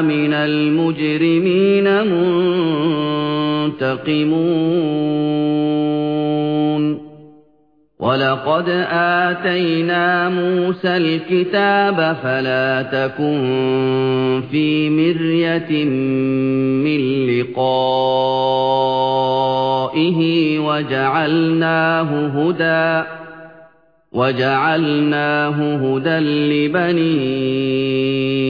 مِنَ الْمُجْرِمِينَ مُنتَقِمُونَ. وَلَقَدْ آتَيْنَا مُوسَى الْكِتَابَ فَلَا تَكُن فِي مِرْيَةٍ مِّن لِّقَائِهِ وَجَعَلْنَاهُ هُدًى. وَجَعَلْنَاهُ هُدًى لِّبَنِي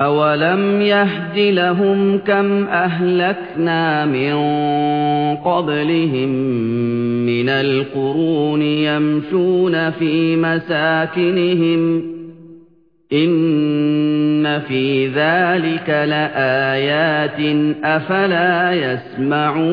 أَوَلَمْ يَهْدِ لَهُمْ كَمْ أَهْلَكْنَا مِن قَبْلِهِم مِّنَ الْقُرُونِ يَمْشُونَ فِي مَسَاكِنِهِمْ إِنَّ فِي ذَلِكَ لَآيَاتٍ ۖ أَفَلَا يَسْمَعُونَ